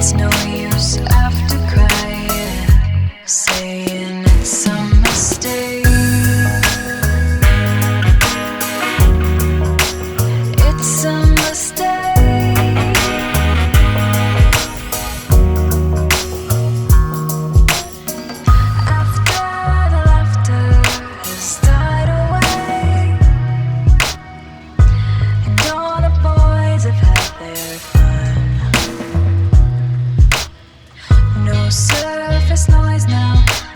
it's no use. I surface noise now.